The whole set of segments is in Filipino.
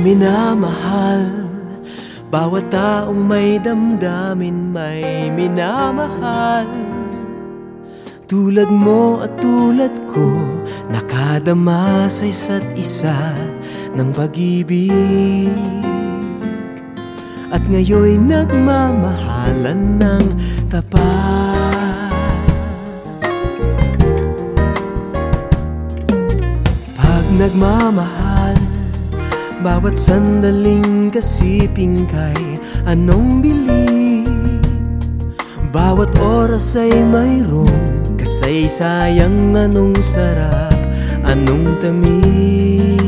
minamahal. Bawat taong may damdamin may minamahal. Tulad mo at tulad ko Nakadama sa isa't isa ng pag-ibig. At ngayon'y nagmamahalan ng tapat. Pag nagmamahal Bawat sandaling kasiping kay anong bili Bawat oras ay mayroong Kasaysayang anong sarap, anong tamis?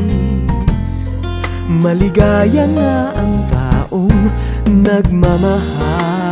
Maligaya nga ang taong nagmamahal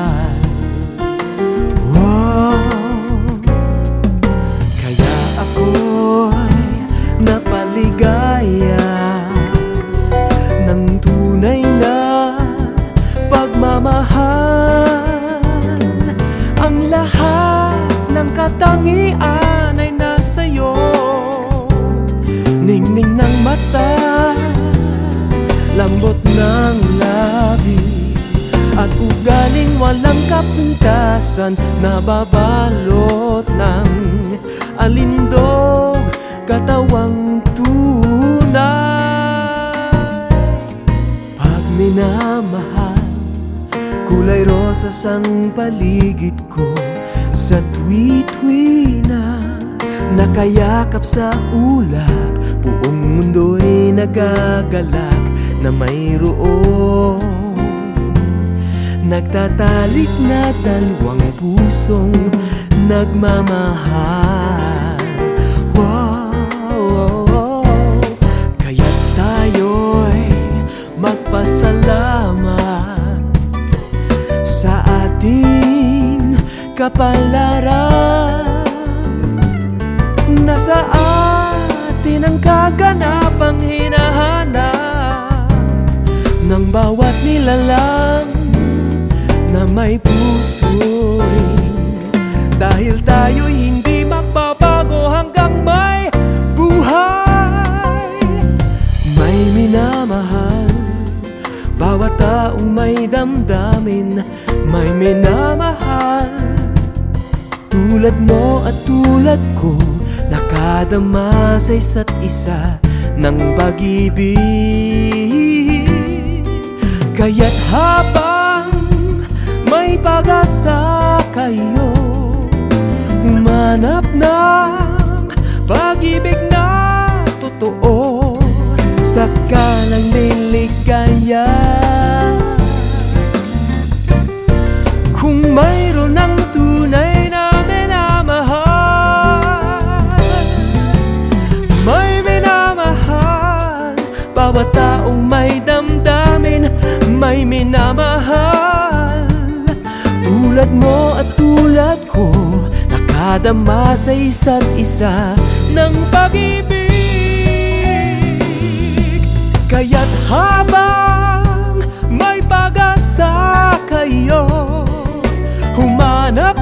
walang kapintasan Nababalot ng alindog Katawang tunay. Pag minamahal Kulay rosas ang paligid ko. Sa twi-twi na Nakayakap sa ulap Buong mundo'y nagagalak na mayroong Nagtatalik na dalawang pusong nagmamahal. Wow, Kaya tayo'y magpasalamat sa ating kapalaran. Nasa atin ang kaganapang hinahanap Ng bawat nilalang may puso rin. Dahil tayo'y hindi magbabago hanggang may buhay. May minamahal Bawat taong may damdamin May minamahal. Tulad mo at tulad ko Nakadama sa isa't isa ng pag-ibig. Kaya't habang may pag-asa kayo. Humanap ng pag-ibig na totoo. Sakalang liligaya Kung mayroon ng tunay na minamahal May minamahal. Bawat taong may damdamin May minamahal Tulad mo at tulad ko Nakadama sa isa't isa ng pag-ibig. Kaya't habang may pag-asa kayo Humanap